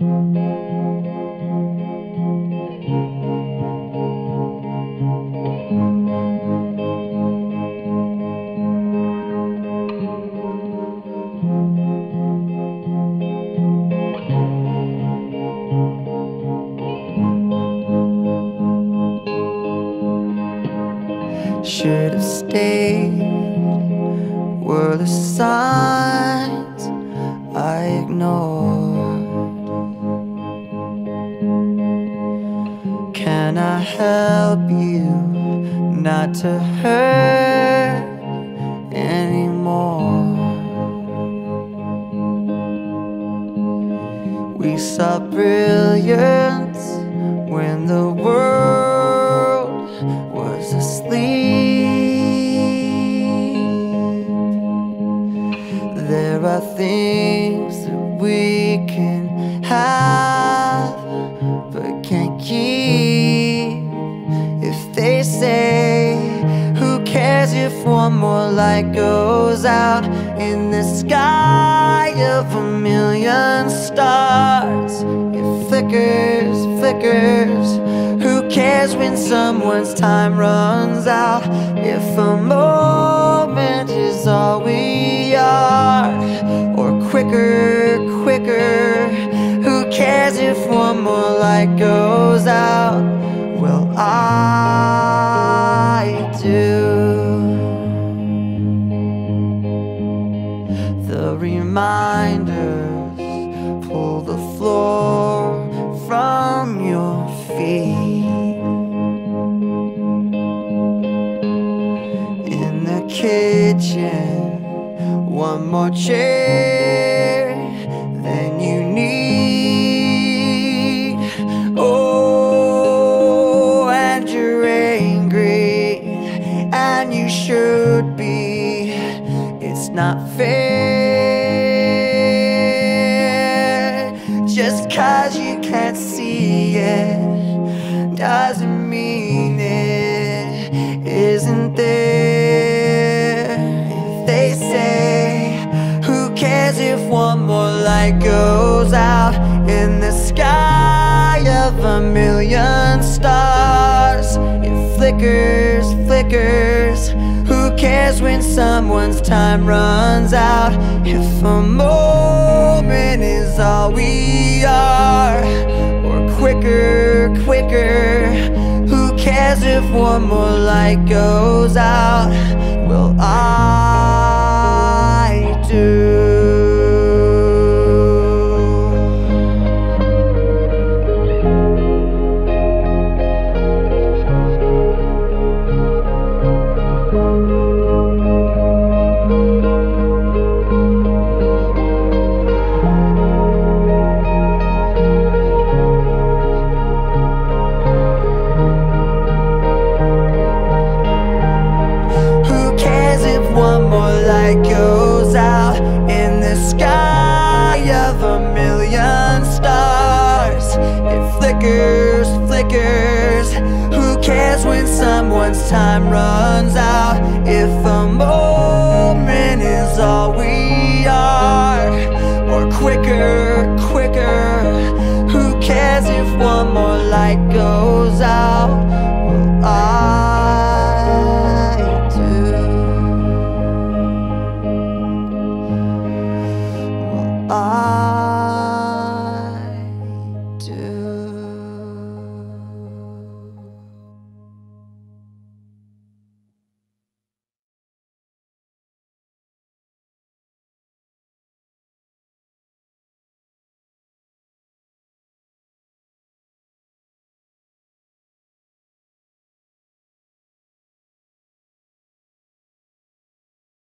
Should have stayed were the signs I ignored. Not to hurt anymore? We saw brilliance when the world was asleep. There are things one more light goes out in the sky of a million stars? It flickers, flickers. Who cares when someone's time runs out? If a moment is all we are, or quicker, quicker. Who cares if one more light goes out? Kitchen, one more chair than you need. Oh, and you're angry, and you should be. It's not fair. Just cause you can't see it if one more light goes out in the sky of a million stars? It flickers, flickers. Who cares when someone's time runs out? If a moment is all we are, or quicker, quicker. Who cares if one more light goes out? Well, I flickers, flickers. Who cares when someone's time runs out? If